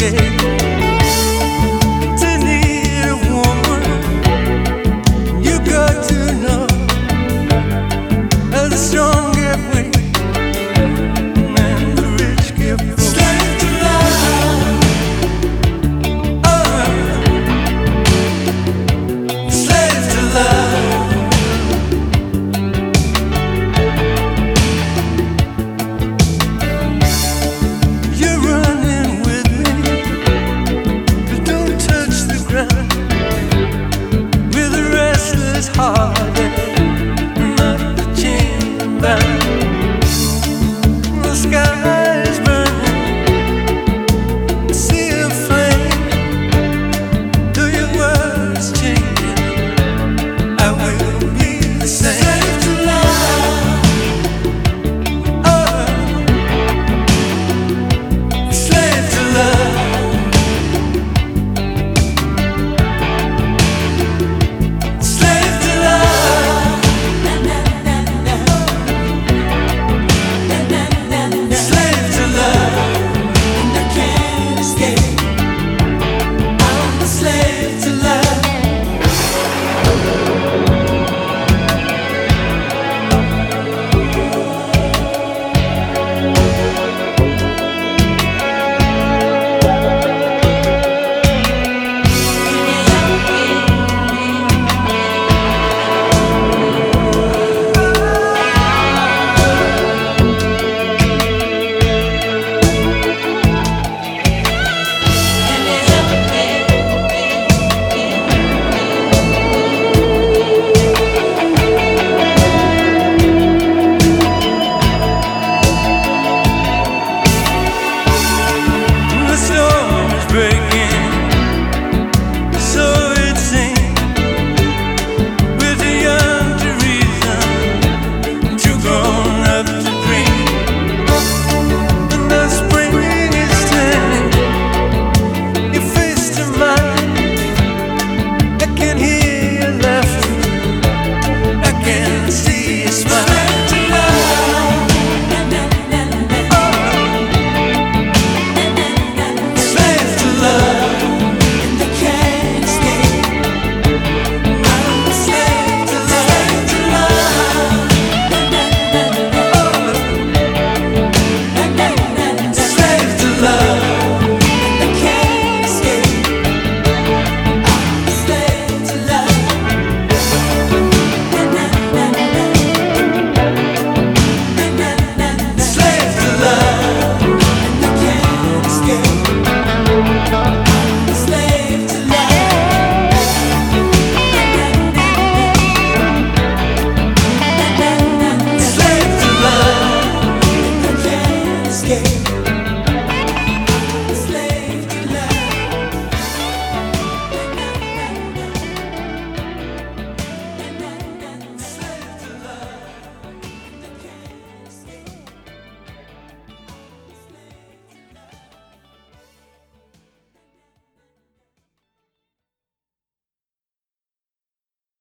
que